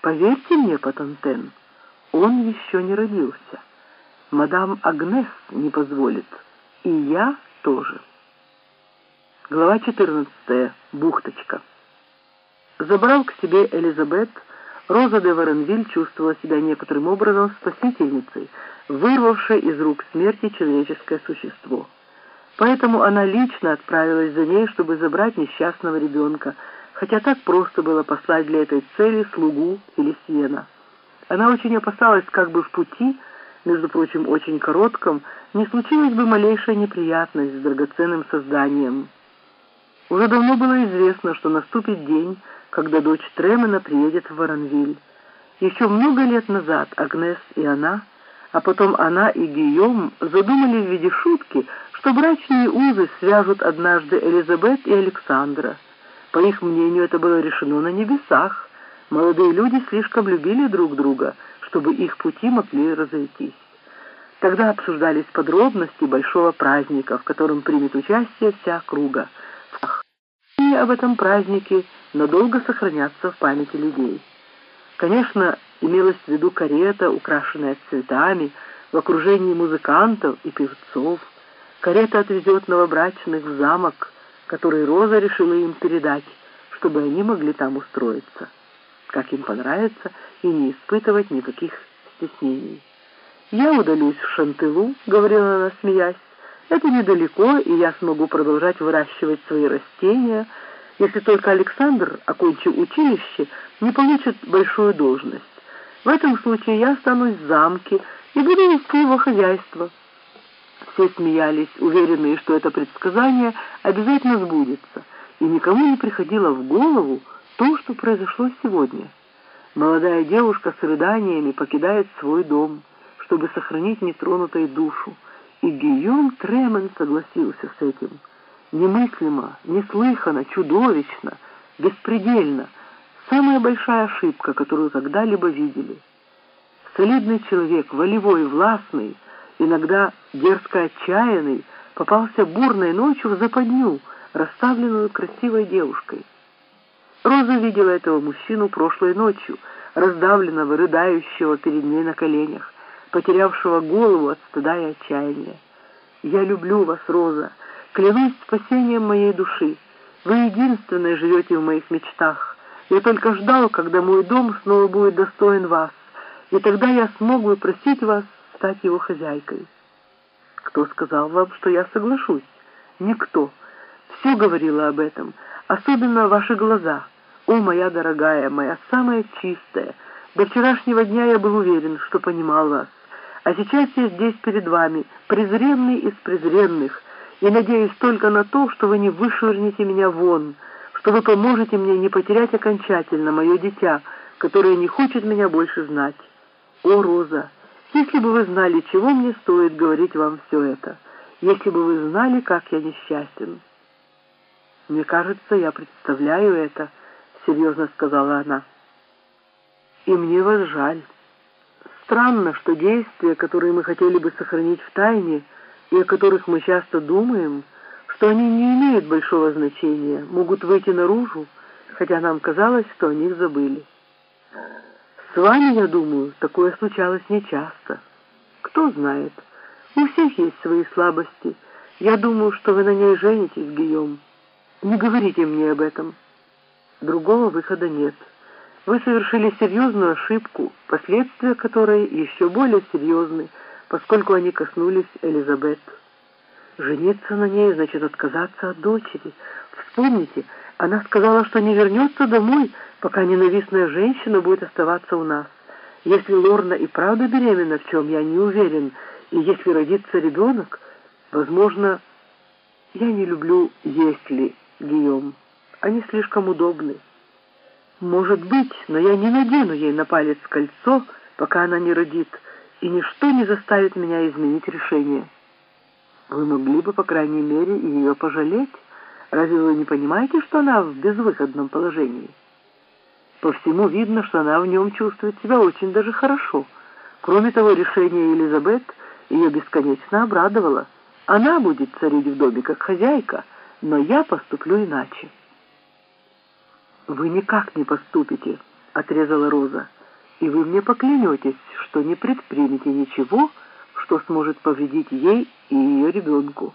Поверьте мне, Патантен, он еще не родился. Мадам Агнес не позволит, и я тоже. Глава 14. Бухточка. Забрал к себе Элизабет, Роза де Варенвиль чувствовала себя некоторым образом спасительницей, вырвавшей из рук смерти человеческое существо. Поэтому она лично отправилась за ней, чтобы забрать несчастного ребенка, хотя так просто было послать для этой цели слугу или сена. Она очень опасалась, как бы в пути, между прочим, очень коротком, не случилась бы малейшая неприятность с драгоценным созданием. Уже давно было известно, что наступит день, когда дочь Тремена приедет в Воронвиль. Еще много лет назад Агнес и она, а потом она и Гийом задумали в виде шутки, что брачные узы свяжут однажды Элизабет и Александра. По их мнению, это было решено на небесах. Молодые люди слишком любили друг друга, чтобы их пути могли разойтись. Тогда обсуждались подробности большого праздника, в котором примет участие вся округа. И об этом празднике надолго сохранятся в памяти людей. Конечно, имелась в виду карета, украшенная цветами, в окружении музыкантов и певцов. Карета отвезет новобрачных в замок, который Роза решила им передать, чтобы они могли там устроиться, как им понравится, и не испытывать никаких стеснений. «Я удалюсь в Шантылу», — говорила она, смеясь. «Это недалеко, и я смогу продолжать выращивать свои растения, если только Александр, окончив училище, не получит большую должность. В этом случае я останусь в замке и буду вести его хозяйство». Все смеялись, уверенные, что это предсказание обязательно сбудется, и никому не приходило в голову то, что произошло сегодня. Молодая девушка с рыданиями покидает свой дом, чтобы сохранить нетронутой душу, и Гийом Тремен согласился с этим. Немыслимо, неслыханно, чудовищно, беспредельно. Самая большая ошибка, которую когда-либо видели. Солидный человек, волевой, властный, иногда дерзко отчаянный, попался бурной ночью в западню, расставленную красивой девушкой. Роза видела этого мужчину прошлой ночью, раздавленного, рыдающего перед ней на коленях, потерявшего голову от стыда и отчаяния. «Я люблю вас, Роза, клянусь спасением моей души. Вы единственная живете в моих мечтах. Я только ждал, когда мой дом снова будет достоин вас, и тогда я смогу просить вас стать его хозяйкой. Кто сказал вам, что я соглашусь? Никто. Все говорило об этом, особенно ваши глаза. О, моя дорогая, моя самая чистая. До вчерашнего дня я был уверен, что понимал вас. А сейчас я здесь перед вами, презренный из презренных, и надеюсь только на то, что вы не вышвырнете меня вон, что вы поможете мне не потерять окончательно мое дитя, которое не хочет меня больше знать. О, Роза! Если бы вы знали, чего мне стоит говорить вам все это, если бы вы знали, как я несчастен. Мне кажется, я представляю это, серьезно сказала она. И мне вас жаль. Странно, что действия, которые мы хотели бы сохранить в тайне, и о которых мы часто думаем, что они не имеют большого значения, могут выйти наружу, хотя нам казалось, что о них забыли. С вами, я думаю, такое случалось нечасто. Кто знает, у всех есть свои слабости. Я думаю, что вы на ней женитесь, Гийом. Не говорите мне об этом. Другого выхода нет. Вы совершили серьезную ошибку, последствия которой еще более серьезны, поскольку они коснулись Элизабет. Жениться на ней значит отказаться от дочери. Вспомните, она сказала, что не вернется домой, пока ненавистная женщина будет оставаться у нас. Если Лорна и правда беременна, в чем я не уверен, и если родится ребенок, возможно, я не люблю «если», Гийом. Они слишком удобны. Может быть, но я не надену ей на палец кольцо, пока она не родит, и ничто не заставит меня изменить решение. Вы могли бы, по крайней мере, ее пожалеть. Разве вы не понимаете, что она в безвыходном положении? По всему видно, что она в нем чувствует себя очень даже хорошо. Кроме того, решение Елизабет ее бесконечно обрадовало. Она будет царить в доме как хозяйка, но я поступлю иначе. Вы никак не поступите, — отрезала Роза, — «и вы мне поклянетесь, что не предпримете ничего, что сможет повредить ей и ее ребенку».